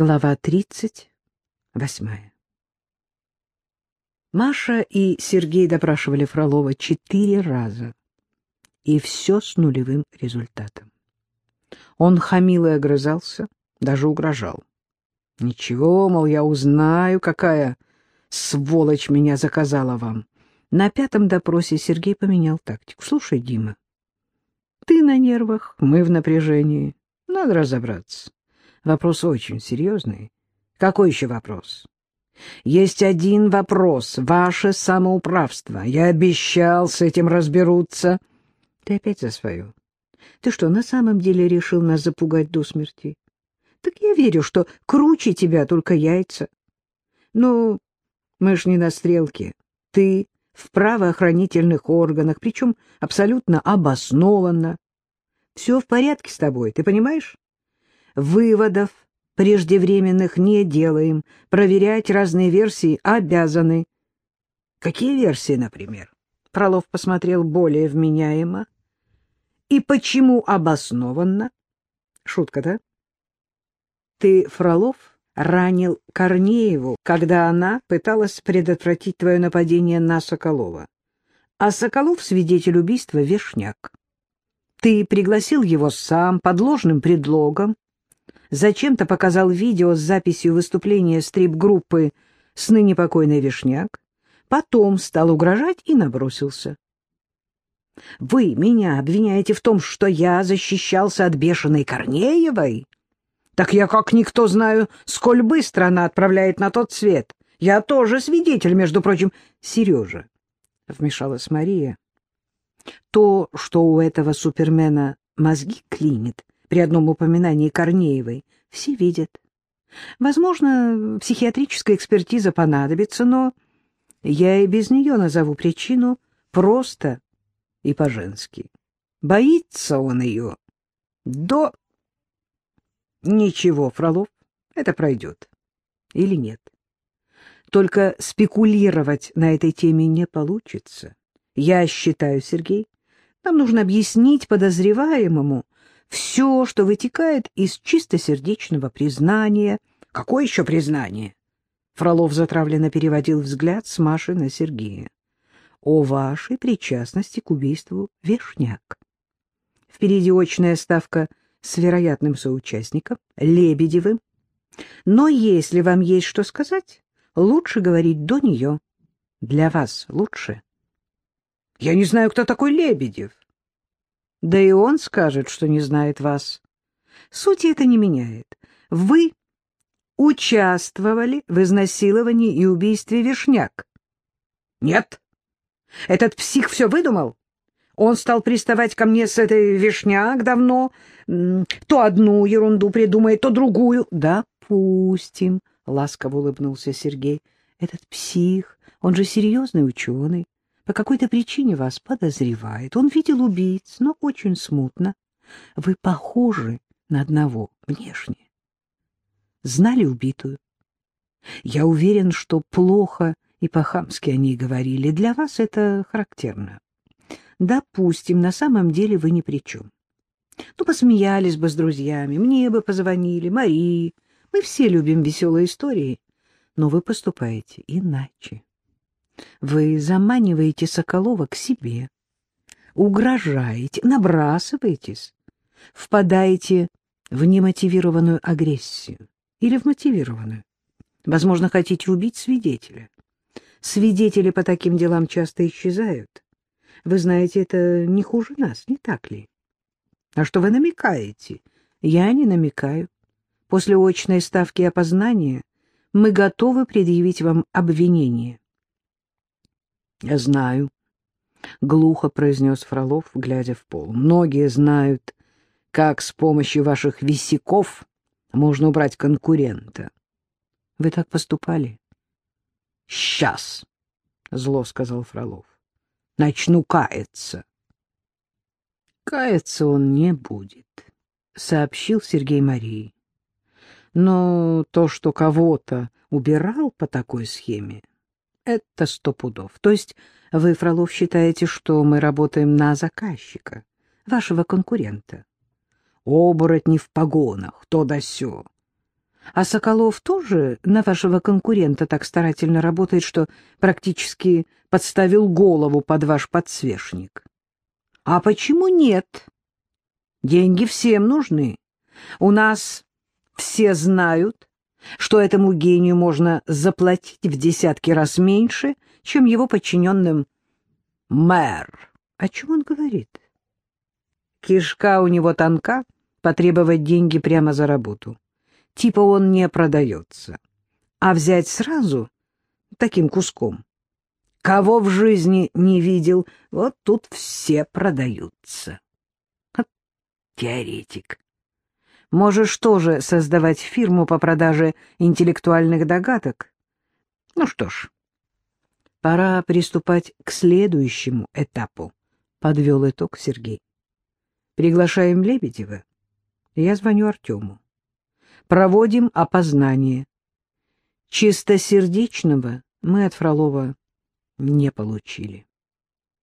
Глава тридцать восьмая Маша и Сергей допрашивали Фролова четыре раза, и все с нулевым результатом. Он хамил и огрызался, даже угрожал. Ничего, мол, я узнаю, какая сволочь меня заказала вам. На пятом допросе Сергей поменял тактику. Слушай, Дима, ты на нервах, мы в напряжении. Надо разобраться. Вопрос очень серьезный. Какой еще вопрос? Есть один вопрос. Ваше самоуправство. Я обещал, с этим разберутся. Ты опять за свое. Ты что, на самом деле решил нас запугать до смерти? Так я верю, что круче тебя только яйца. Ну, мы ж не на стрелке. Ты в правоохранительных органах, причем абсолютно обоснованно. Все в порядке с тобой, ты понимаешь? Выводов преждевременных не делаем, проверять разные версии обязаны. Какие версии, например? Фролов посмотрел более вменяемо. И почему обоснованно? Шутка, да? Ты, Фролов, ранил Корнееву, когда она пыталась предотвратить твое нападение на Соколова. А Соколов — свидетель убийства Вешняк. Ты пригласил его сам под ложным предлогом, зачем-то показал видео с записью выступления стрип-группы с ныне покойной Вишняк, потом стал угрожать и набросился. Вы меня обвиняете в том, что я защищался от бешеной Корнеевой? Так я как никто знаю, сколь быстро она отправляет на тот свет. Я тоже свидетель, между прочим. Сережа, — вмешалась Мария, — то, что у этого супермена мозги клинит при одном упоминании Корнеевой, все видят. Возможно, психиатрическая экспертиза понадобится, но я и без нее назову причину просто и по-женски. Боится он ее до Ничего, Фролов, это пройдет. Или нет? Только спекулировать на этой теме не получится. Я считаю, Сергей, нам нужно объяснить подозреваемому все, что вытекает из чистосердечного признания. Какое еще признание? Фролов затравленно переводил взгляд с Маши на Сергея. О вашей причастности к убийству Вешняк. Впереди очная ставка с вероятным соучастником, Лебедевым. Но если вам есть что сказать, лучше говорить до нее. Для вас лучше. Я не знаю, кто такой Лебедев. Да и он скажет, что не знает вас. Сути это не меняет. Вы участвовали в изнасиловании и убийстве Вишняк. Нет. Этот псих все выдумал. Он стал приставать ко мне с этой вишняк давно, то одну ерунду придумает, то другую. — Допустим, — ласково улыбнулся Сергей. — Этот псих, он же серьезный ученый, по какой-то причине вас подозревает. Он видел убийц, но очень смутно. Вы похожи на одного внешне. Знали убитую? Я уверен, что плохо и по-хамски о ней говорили. Для вас это характерно. Допустим, на самом деле вы ни при чем. Ну, посмеялись бы с друзьями, мне бы позвонили, Марии. Мы все любим веселые истории, но вы поступаете иначе. Вы заманиваете Соколова к себе, угрожаете, набрасываетесь, впадаете в немотивированную агрессию или в мотивированную. Возможно, хотите убить свидетеля. Свидетели по таким делам часто исчезают. Вы знаете, это не хуже нас, не так ли? А что вы намекаете? Я не намекаю. После очной ставки опознания мы готовы предъявить вам обвинение. Я знаю, — глухо произнес Фролов, глядя в пол. Многие знают, как с помощью ваших висяков можно убрать конкурента. Вы так поступали? Сейчас, — зло сказал Фролов начну каяться. Каяться он не будет, сообщил Сергей Марии. Но то, что кого-то убирал по такой схеме, это сто пудов. То есть вы, Фролов, считаете, что мы работаем на заказчика, вашего конкурента? Оборотни в погонах, то да сё. А Соколов тоже на вашего конкурента так старательно работает, что практически подставил голову под ваш подсвечник. А почему нет? Деньги всем нужны. У нас все знают, что этому гению можно заплатить в десятки раз меньше, чем его подчиненным мэр. О чем он говорит? Кишка у него тонка, потребовать деньги прямо за работу. Типа он не продается. А взять сразу таким куском. Кого в жизни не видел, вот тут все продаются. Теоретик. Можешь тоже создавать фирму по продаже интеллектуальных догадок? Ну что ж, пора приступать к следующему этапу, — подвел итог Сергей. Приглашаем Лебедева. Я звоню Артему. Проводим опознание. Чистосердечного мы от Фролова не получили.